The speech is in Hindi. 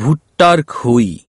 ভুট্টার খই